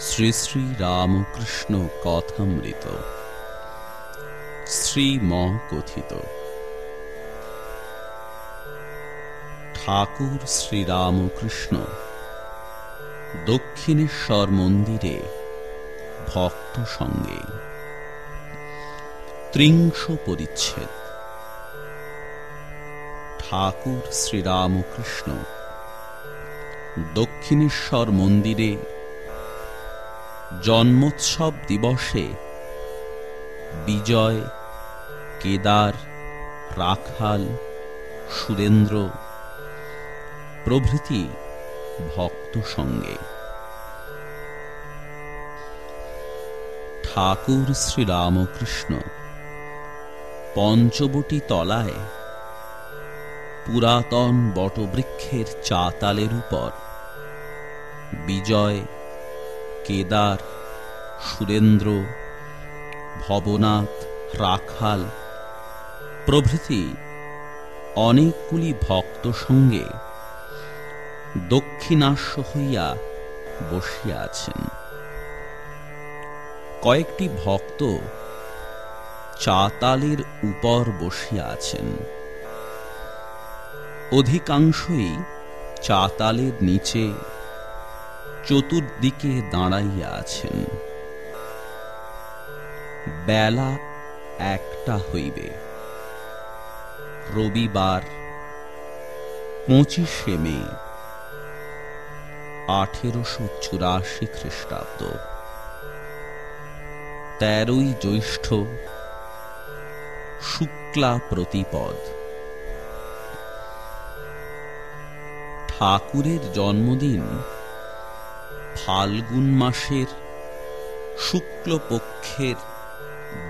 শ্রী শ্রী রামকৃষ্ণ কথামৃত। শ্রীম কথিত ঠাকুর শ্রীরামকৃষ্ণ, দক্ষিণেশ্বর মন্দিরে ভক্ত সঙ্গে। ত্রিংশ পরিচ্ছেদ। ঠাকুর শ্রীরামকৃষ্ণ, দক্ষিণেশ্বর মন্দিরে জন্মোৎসব দিবসে বিজয়, কেদার, রাখাল, সুরেন্দ্র প্রভৃতি ভক্ত সঙ্গে। ঠাকুর শ্রীরামকৃষ্ণ, পঞ্চবটি তলায় পুরাতন বটবৃক্ষের চাতালের উপর বিজয় কেদার, সুরেন্দ্র, ভবনাথ, রাখাল প্রভৃতি অনেকগুলি ভক্ত সঙ্গে দক্ষিণাস্য হইয়া বসিয়া আছেন। কয়েকটি ভক্ত চাতালের উপর বসিয়া আছেন। অধিকাংশই চাতালের নিচে চতুর্দিকে দাঁড়াইয়া আছেন বেলা একটা হইবে। রবিবার, পঁচিশে মে, আঠেরোশো চুরাশি খ্রিস্টাব্দ। তেরোই জ্যৈষ্ঠ, শুক্লা প্রতিপদ। ঠাকুরের জন্মদিন ফাল্গুন মাসের শুক্লপক্ষের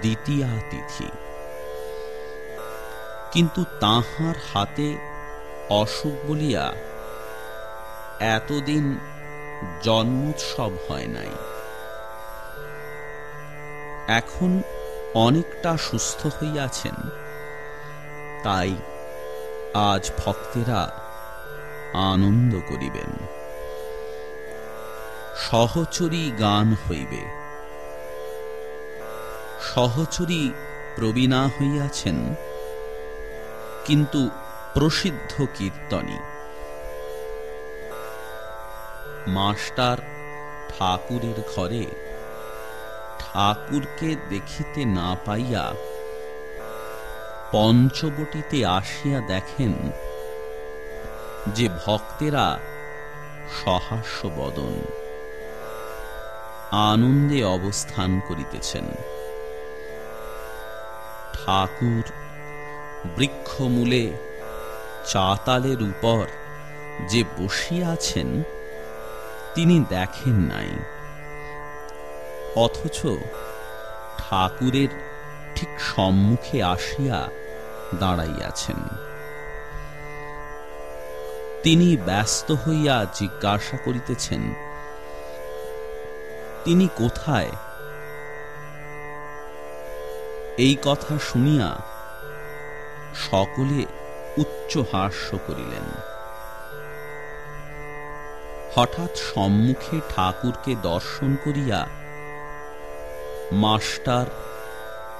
দ্বিতীয়া তিথি। কিন্তু তাহার হাতে অসুখ বলিয়া এতদিন জন্মোৎসব হয় নাই। এখন অনেকটা সুস্থ হইয়াছেন, তাই আজ ভক্তেরা আনন্দ করিবেন। সহচরী গান হইবে। সহচরী প্রবীণা হইয়াছেন, কিন্তু প্রসিদ্ধ কীর্তনী। মাস্টার ঠাকুরের ঘরে ঠাকুরকে দেখিতে না পাইয়া পঞ্চবটিতে আসিয়া দেখেন যে ভক্তেরা সহাস্য বদন আনন্দে অবস্থান করিতেছেন। ঠাকুর বৃক্ষমূলে চাতালের উপর যে বসিয়া আছেন তিনি দেখেন নাই। অথচ ঠাকুরের ঠিক সম্মুখে আসিয়া দাঁড়াইয়াছেন। তিনি ব্যস্ত হইয়া জিজ্ঞাসা করিতেছেন তিনি কোথায়? এই কথা শুনিয়া সকলে উচ্চ হাস্য করিলেন। হঠাৎ সম্মুখে ঠাকুরকে দর্শন করিয়া মাস্টার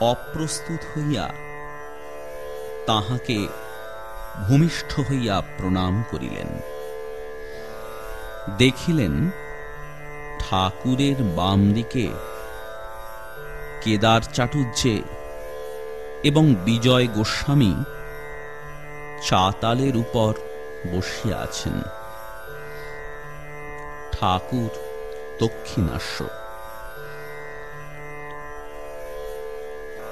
অপ্রস্তুত হইয়া তাহাকে ভূমিষ্ঠ হইয়া প্রণাম করিলেন। দেখিলেন ঠাকুরের বাম দিকে কেদার চাটুর্যে এবং বিজয় গোস্বামী চাতালের উপর বসিয়া আছেন। ঠাকুর দক্ষিণাস্য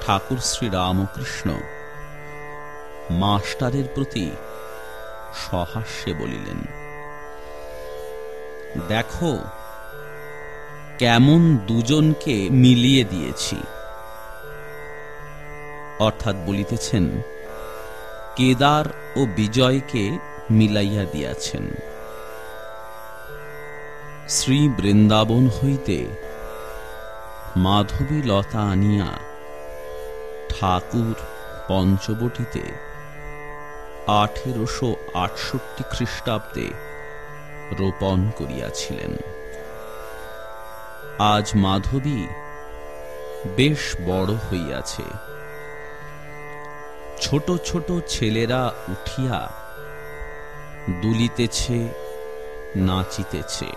ঠাকুর শ্রী রামকৃষ্ণ মাস্টারের প্রতি সহাস্যে বলিলেন, দেখো কেমন দুজনকে মিলিয়ে দিয়েছি। অর্থাৎ বলিতেছেন, কেদার ও বিজয়কে মিলাইয়া দিয়াছেন। শ্রী বৃন্দাবন হইতে মাধবী লতা আনিয়া ঠাকুর পঞ্চবটিতে আঠেরোশো আটষট্টি খ্রিস্টাব্দে রোপণ করিয়াছিলেন। আজ মাধবী বেশ বড় হইয়াছে। ছোট ছোট ছেলেরা উঠিয়া দুলিতেছে, নাচিতেছে।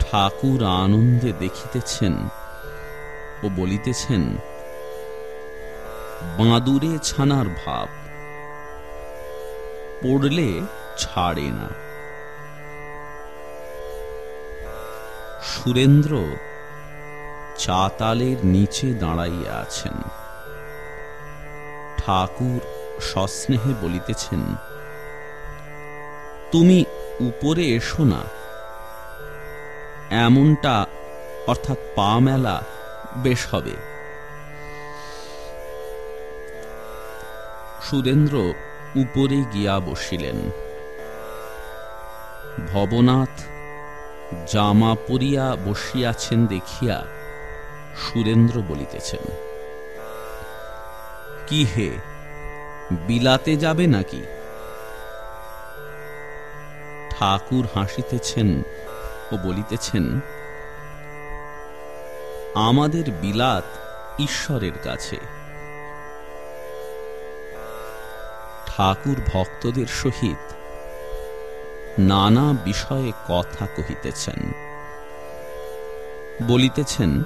ঠাকুর আনন্দে দেখিতেছেন ও বলিতেছেন, বাঁদুরে ছানার ভাব, পড়লে ছাড়ে না। সুরেন্দ্র চাতালের নিচে দাঁড়াইয়া আছেন। ঠাকুর সস্নেহে বলিতেছেন, তুমি উপরে এসো না। এমনটা অর্থাৎ পা মেলা বেশ হবে সুরেন্দ্র উপরে গিয়া বসিলেন। ভবনাথ জামা পরিয়া বসিয়াছেন দেখিয়া সুরেন্দ্র বলিতেছেন, কি হে, বিলাতে যাবে নাকি? ঠাকুর হাসিতেছেন ও বলিতেছেন, আমাদের বিলাত ঈশ্বরের কাছে। ঠাকুর ভক্তদের সহিত নানা বিষয়ে কথা কহিতেছেন। বলিতেছেন,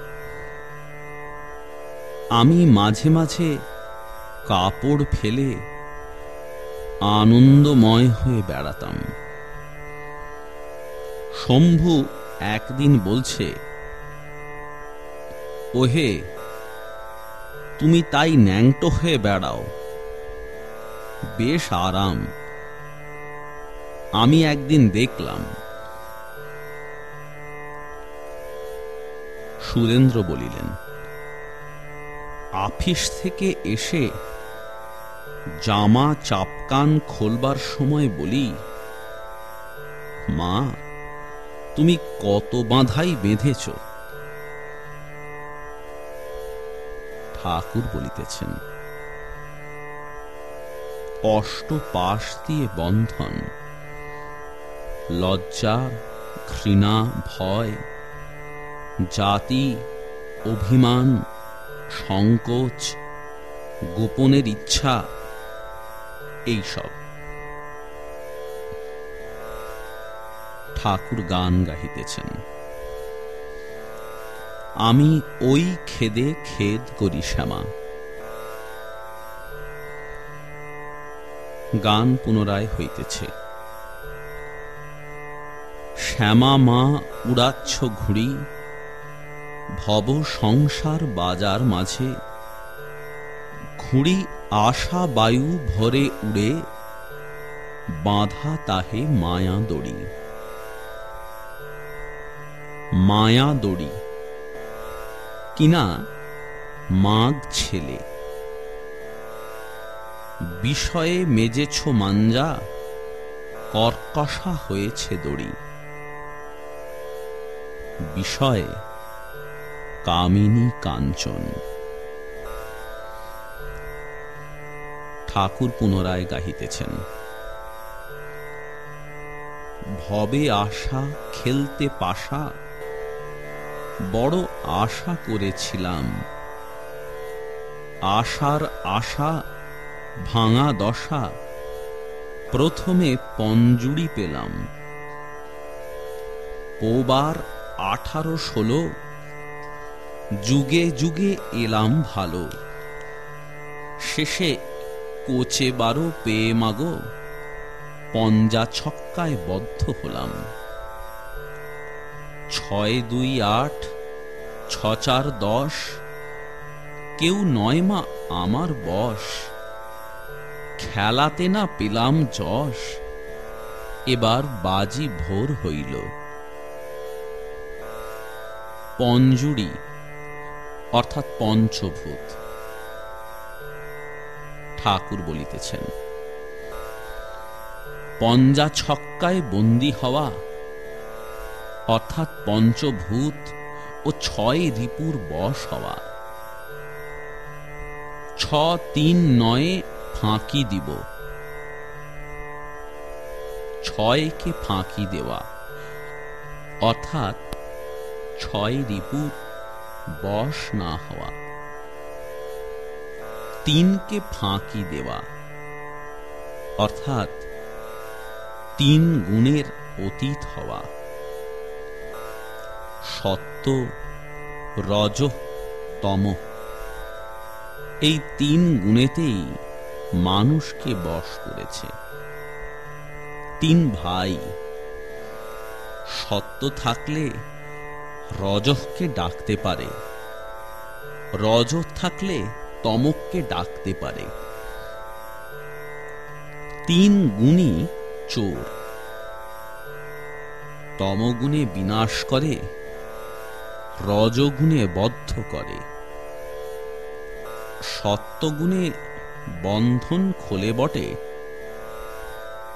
আমি মাঝে মাঝে কাপড় ফেলে আনন্দময় হয়ে বেড়াতাম। শম্ভু একদিন বলছে, ওহে, তুমি তাই ন্যাংটো হয়ে বেড়াও। বেশ আরাম। আমি একদিন দেখলাম। সুরেন্দ্র বলিলেন, আফিস থেকে এসে জামা চাপকান খোলবার সময় বলি, মা, তুমি কত বাঁধাই বেঁধেছ? ঠাকুর বলিতেছেন, অষ্ট পাশ দিয়ে বন্ধন লজ্জা, ঘৃণা, ভয়, জাতি, অভিমান, সংকোচ, গোপনের ইচ্ছা, এইসব। ঠাকুর গান গাহিতেছেন। আমি ওই খেদে খেদ করি শ্যামা। গান পুনরায় হইতেছে। শ্যামা মা উড়াচ্ছ ঘুড়ি, ভব সংসার বাজার মাঝে। ঘুড়ি আশা বায়ু ভরে উড়ে, বাঁধা তাহে মায়া দড়ি। মায়া দড়ি। কিনা মাঘ ছেলে। বিষয়ে মেজেছ মাঞ্জা, কর্কশা হয়েছে দড়ি। বিষয় কামিনী কাঞ্চন। ঠাকুর পুনরায় গাহিতেছেন। ভবে আশা খেলতে পাশা, বড় আশা করেছিলাম। আশার আশা ভাঙা দশা, প্রথমে পঞ্জুড়ি পেলাম। পোবার আঠারো ষোলো। যুগে যুগে এলাম ভালো। শেষে কোচে বারো পেয়ে মাগো। পঞ্জা ছক্কায় বদ্ধ হলাম। ছয় দুই আট, ছ চার দশ। কেউ নয় মা আমার বস খেলাতে না পেলাম যশ। এবার বাজি ভোর হইল। পঞ্জুরি, অর্থাৎ পঞ্চভূত। ঠাকুর বলিতেছেন, পঞ্জা ছক্কায় বন্দী হওয়া, অর্থাৎ পঞ্চভূত ও ছয় রিপুর বশ হওয়া, ছ তিন নয়ে ফাঁকি দিব, ছয়কে ফাঁকি দেওয়া, অর্থাৎ ছয় রিপুর বশ না হওয়া। তিনকে ফাঁকি দেওয়া। অর্থাৎ তিন গুণের অতীত হওয়া। সত্য, রজ, তম। এই তিন গুণেতেই মানুষকে বশ করেছে। তিন ভাই। সত্য থাকলে রজহকে ডাকতে পারে। রজ থাকলে তমককে ডাকতে পারে। তিন গুণী চোর। তমগুণে বিনাশ করে, রজগুণে বদ্ধ করে। সত্যগুণে বন্ধন খোলে বটে,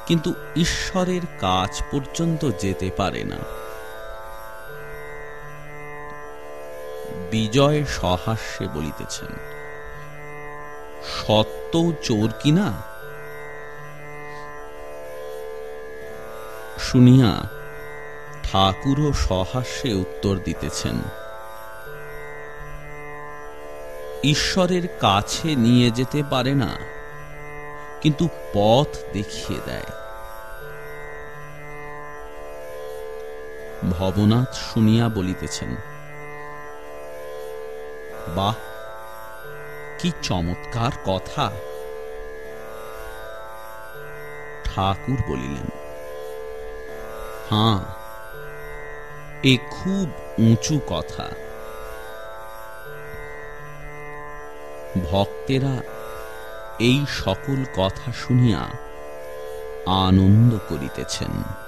কিন্তু ঈশ্বরের কাজ পর্যন্ত যেতে পারে না। বিজয় সহাস্যে বলিতেছেন, সত্য চোর কিনা শুনিয়া ঠাকুরও সহাস্যে উত্তর দিতেছেন, ঈশ্বরের কাছে নিয়ে যেতে পারে না, কিন্তু পথ দেখিয়ে দেয়। ভবনাথ শুনিয়া বলিতেছেন বাহ, কি চমৎকার কথা। ঠাকুর বলিলেন, হাঁ, এ খুব উঁচু কথা। ভক্তেরা এই সকল কথা শুনিয়া আনন্দ করিতেছেন।